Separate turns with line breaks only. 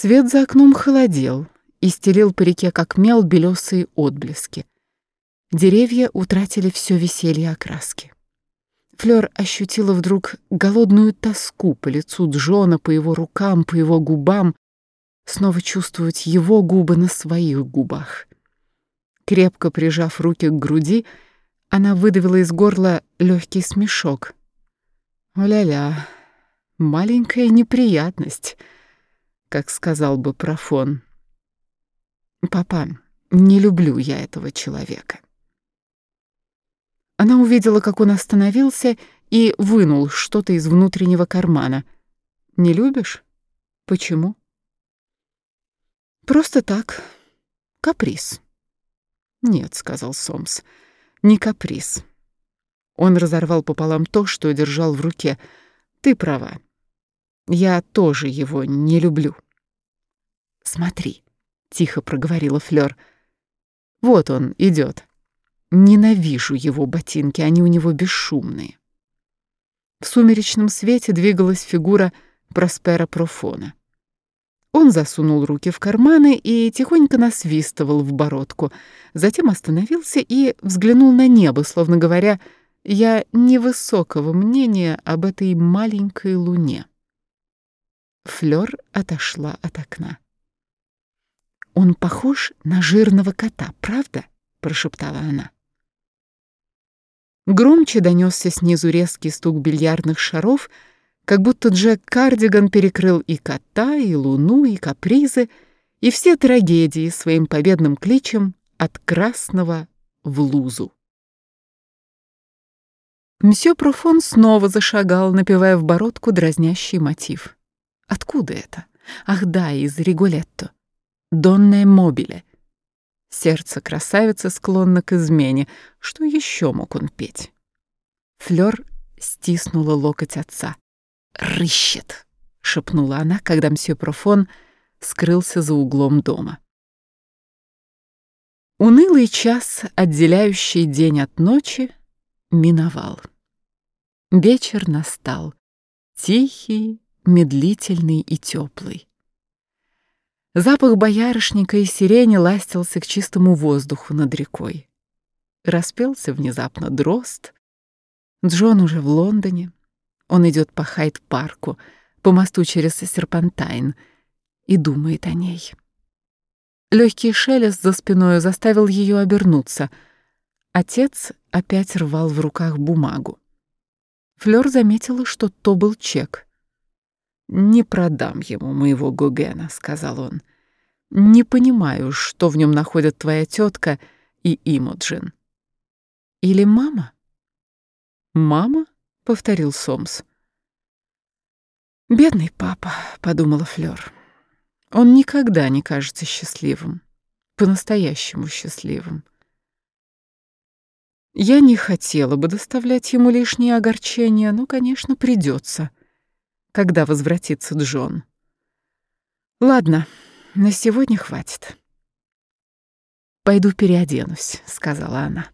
Свет за окном холодел и стелил по реке, как мел, белесые отблески. Деревья утратили все веселье окраски. Флёр ощутила вдруг голодную тоску по лицу Джона, по его рукам, по его губам, снова чувствовать его губы на своих губах. Крепко прижав руки к груди, она выдавила из горла легкий смешок. «О-ля-ля, маленькая неприятность», как сказал бы Профон. «Папа, не люблю я этого человека». Она увидела, как он остановился и вынул что-то из внутреннего кармана. «Не любишь? Почему?» «Просто так. Каприз». «Нет», — сказал Сомс, — «не каприз». Он разорвал пополам то, что держал в руке. «Ты права. Я тоже его не люблю». «Смотри», — тихо проговорила Флёр. «Вот он идет. Ненавижу его ботинки, они у него бесшумные. В сумеречном свете двигалась фигура Проспера Профона. Он засунул руки в карманы и тихонько насвистывал в бородку, затем остановился и взглянул на небо, словно говоря, «Я невысокого мнения об этой маленькой луне». Флёр отошла от окна. «Он похож на жирного кота, правда?» — прошептала она. Громче донесся снизу резкий стук бильярдных шаров, как будто Джек Кардиган перекрыл и кота, и луну, и капризы, и все трагедии своим победным кличем от красного в лузу. Мсье Профон снова зашагал, напевая в бородку дразнящий мотив. Откуда это? Ах да, из Риголетто. Донне мобиле. Сердце красавицы склонно к измене. Что еще мог он петь? Флёр стиснула локоть отца. «Рыщет!» — шепнула она, когда мсье Профон скрылся за углом дома. Унылый час, отделяющий день от ночи, миновал. Вечер настал, тихий, медлительный и теплый. Запах боярышника и сирени ластился к чистому воздуху над рекой. Распелся внезапно дрозд. Джон уже в Лондоне. Он идет по Хайд-парку, по мосту через Серпантайн, и думает о ней. Легкий шелест за спиной заставил ее обернуться. Отец опять рвал в руках бумагу. Флёр заметила, что то был чек — «Не продам ему моего Гогена», — сказал он. «Не понимаю, что в нем находят твоя тетка и Имоджин». «Или мама?» «Мама?» — повторил Сомс. «Бедный папа», — подумала Флёр. «Он никогда не кажется счастливым, по-настоящему счастливым. Я не хотела бы доставлять ему лишние огорчения, но, конечно, придется когда возвратится Джон. Ладно, на сегодня хватит. Пойду переоденусь, сказала она.